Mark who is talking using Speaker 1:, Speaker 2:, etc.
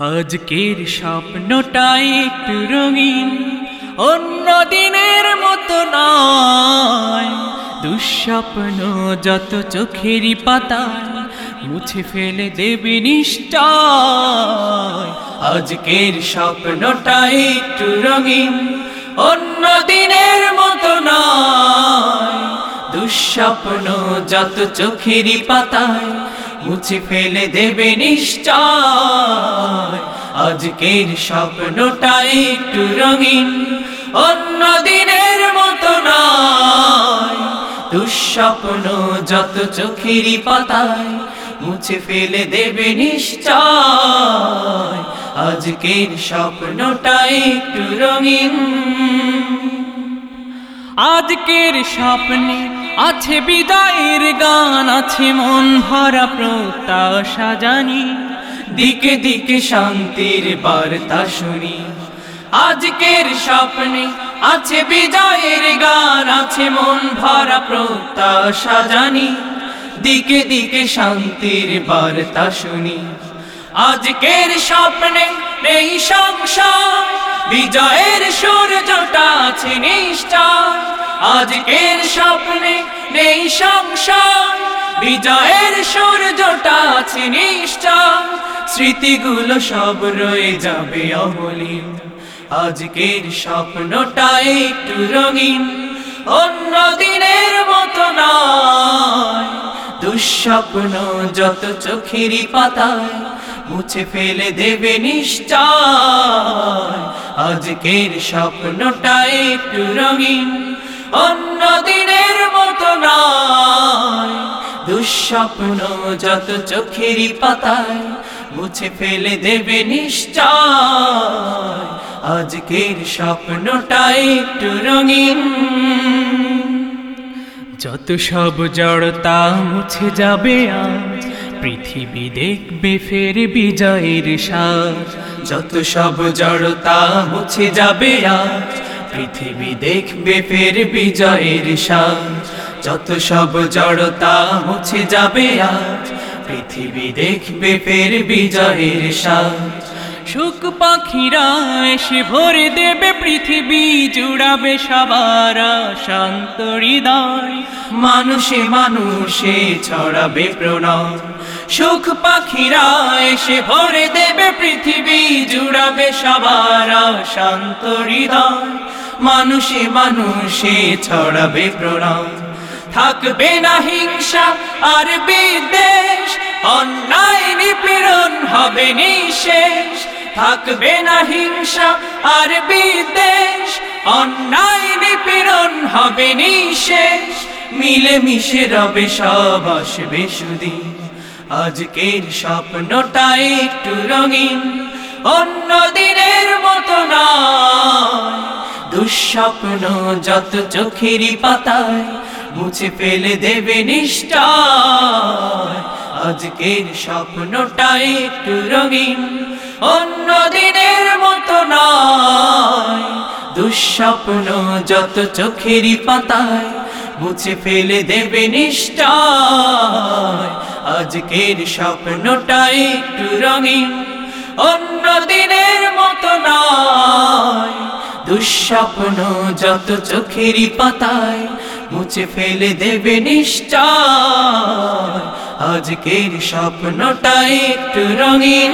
Speaker 1: আজকের স্বপ্নটাই একটু রঙিন, অন্য দিনের মতো নয়। দুঃস্বপ্ন যত চোখেরই পাতায়, মুছে ফেলে দেবে নিশ্চয়। আজকের স্বপ্নটাই একটু রঙিন, অন্য দিনের মতো নয়। দুঃস্বপ্ন যত চোখেরই পাতায় মুছে ফেলে দেবে নিশ্চয়। আজকের স্বপ্নটা একটু রঙিন, অন্য দিনের মতো নয়। দুঃস্বপ্ন যত চোখেরই পাতায়, মুছে ফেলে দেবে নিশ্চয়। আজকের স্বপ্নটা একটু রঙিন। আজকের স্বপ্নে আছে বিদায়ের গান, আছে মন ভরা প্রত্যাশা জানি। দিকে দিকে শান্তির বার্তা শুনি। আজকের স্বপ্নে আছে বিজয়ের গান, আছে মন ভরা প্রত্যাশা জানি। দিকে দিকে শান্তির বার্তা শুনি। আজকের স্বপ্নে নেই সংসার, বিজয়ের সূর্যটা আছে নিষ্ঠার আজকের স্বপ্নে নেই সংসার, বিজয়ের সূর্যটা আছে নিষ্ঠার স্মৃতিগুলো সব রয়ে যাবে অমলিন। আজকের স্বপ্নটা একটু রঙিন, অন্য দিনের মতো নয়। দুঃস্বপ্ন যত চোখেরই পাতায় মুছে ফেলে দেবে নিশ্চয়। আজকের স্বপ্নটা একটু রঙিন, অন্য দিনের মতো নয়। দুঃস্বপ্ন যত চোখেরই পাতায় মুছে ফেলে দেবে নিশ্চয়। আজকের স্বপ্নটা একটু রঙিন। যত সব জড়তা মুছে যাবে আজ পৃথিবী দেখবে ফের বিজয়ের সাজ যত সব জড়তা মুছে যাবে আজ, পৃথিবী দেখবে ফের বিজয়ের সাজ যত সব জড়তা মুছে যাবে আজ, পৃথিবী দেখবে ফের বিজয়ের সাজ সুখ পাখিরা এসে ভরে দেবে পৃথিবী, জুড়াবে সবার শান্ত হৃদয় মানুষে মানুষে ছড়াবে প্রণয়। সুখ পাখিরা এসে ভরে দেবে পৃথিবী, জুড়াবে সবার শান্ত হৃদয়। মানুষে মানুষে ছড়াবে প্রণয় থাকবে না হিংসা, আর বিদ্বেষ, অন্যায় নিপীড়ন হবে নিশেষ। থাকবে না হিংসা, আর বিদ্বেষ, অন্যায় নিপীড়ন হবে নিশেষ। মিলে মিশে রবে সব, আসবে সুদিন। আজকের স্বপ্নটা একটু রঙিন, অন্য দিনের মতো নয়। দুঃস্বপ্ন যত চোখেরই পাতায়, মুছে ফেলে দেবে নিষ্ঠায় আজকের স্বপ্নটা একটু রঙিন, অন্য দিনের মতো নয়। দুঃস্বপ্ন যত চোখেরই পাতায়, মুছে ফেলে দেবে নিষ্ঠায় আজকের স্বপ্নটাই একটু রঙিন, অন্য দিনের মতো নয়। দুঃস্বপ্ন যত চোখেরই পাতায় মুছে ফেলে দেবে নিশ্চয়। আজকের স্বপ্নটাই একটু রঙিন।